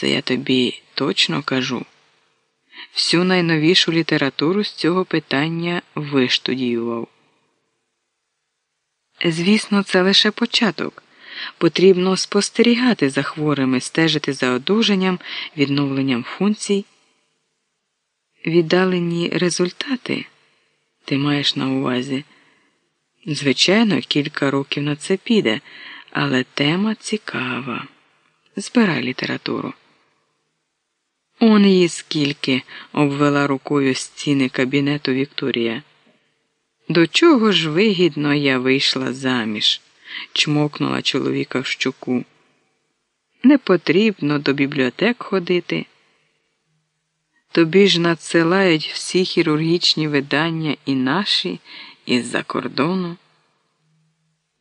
Це я тобі точно кажу. Всю найновішу літературу з цього питання виштудіював. Звісно, це лише початок. Потрібно спостерігати за хворими, стежити за одужанням, відновленням функцій. Віддалені результати ти маєш на увазі. Звичайно, кілька років на це піде, але тема цікава. Збирай літературу. Он її скільки обвела рукою стіни кабінету Вікторія. До чого ж вигідно я вийшла заміж, чмокнула чоловіка в щуку. Не потрібно до бібліотек ходити. Тобі ж надсилають всі хірургічні видання і наші, із-за кордону.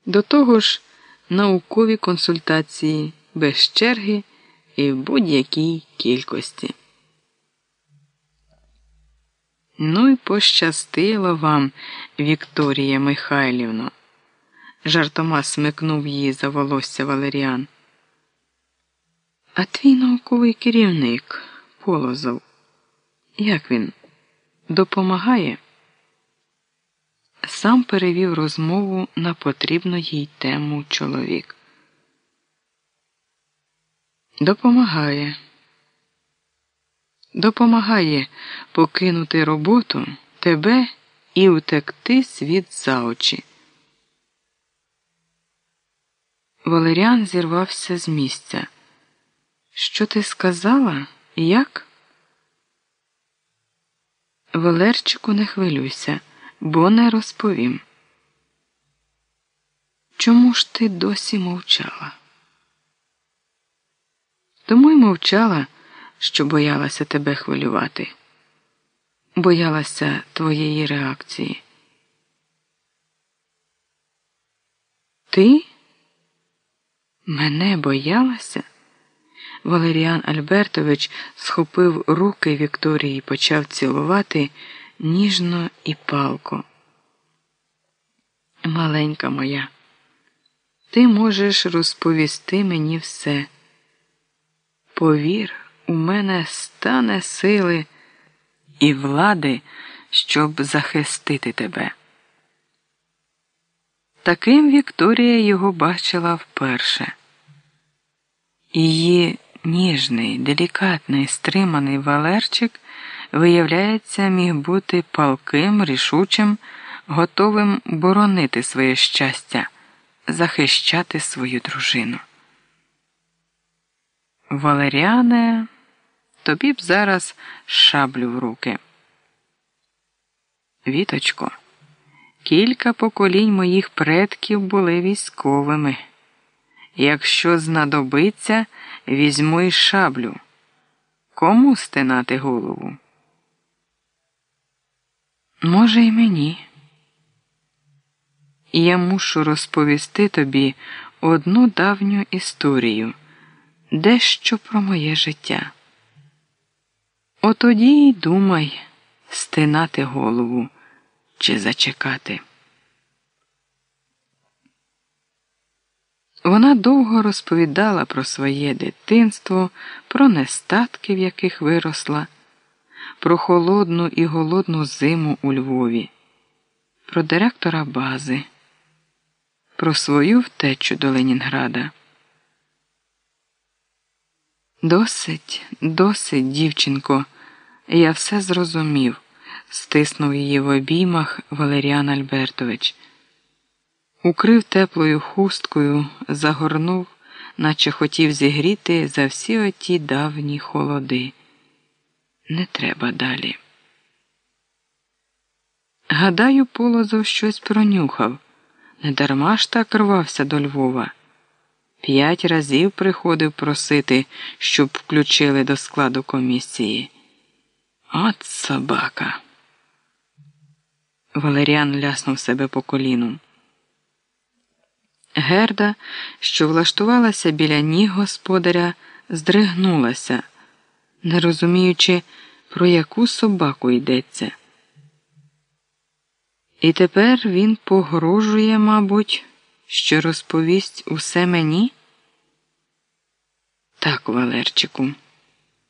До того ж, наукові консультації без черги і в будь-якій кількості. Ну й пощастило вам, Вікторія Михайлівно, жартома смикнув її за волосся Валеріан. А твій науковий керівник Полозов, як він допомагає? Сам перевів розмову на потрібну їй тему чоловік. Допомагає. Допомагає покинути роботу тебе і утекти світ за очі. Валеріан зірвався з місця. Що ти сказала? Як? Валерчику, не хвилюйся, бо не розповім. Чому ж ти досі мовчала? Тому й мовчала, що боялася тебе хвилювати, боялася твоєї реакції. Ти мене боялася? Валеріан Альбертович схопив руки Вікторії і почав цілувати ніжно і палко. Маленька моя, ти можеш розповісти мені все. Повір, у мене стане сили і влади, щоб захистити тебе. Таким Вікторія його бачила вперше. Її ніжний, делікатний, стриманий Валерчик, виявляється, міг бути палким, рішучим, готовим боронити своє щастя, захищати свою дружину. Валеріане, тобі б зараз шаблю в руки. Віточко, кілька поколінь моїх предків були військовими. Якщо знадобиться, візьму й шаблю. Кому стинати голову? Може, й мені. Я мушу розповісти тобі одну давню історію дещо про моє життя. Отоді й думай стинати голову чи зачекати. Вона довго розповідала про своє дитинство, про нестатки, в яких виросла, про холодну і голодну зиму у Львові, про директора бази, про свою втечу до Ленінграда. Досить, досить, дівчинко, я все зрозумів, стиснув її в обіймах Валеріан Альбертович. Укрив теплою хусткою, загорнув, наче хотів зігріти за всі оті давні холоди. Не треба далі. Гадаю, Полозов щось пронюхав. Недарма ж так рвався до Львова. П'ять разів приходив просити, щоб включили до складу комісії. От собака. Валеріан ляснув себе по коліну. Герда, що влаштувалася біля ніг господаря, здригнулася, не розуміючи, про яку собаку йдеться. І тепер він погрожує, мабуть що розповість усе мені? Так, Валерчику.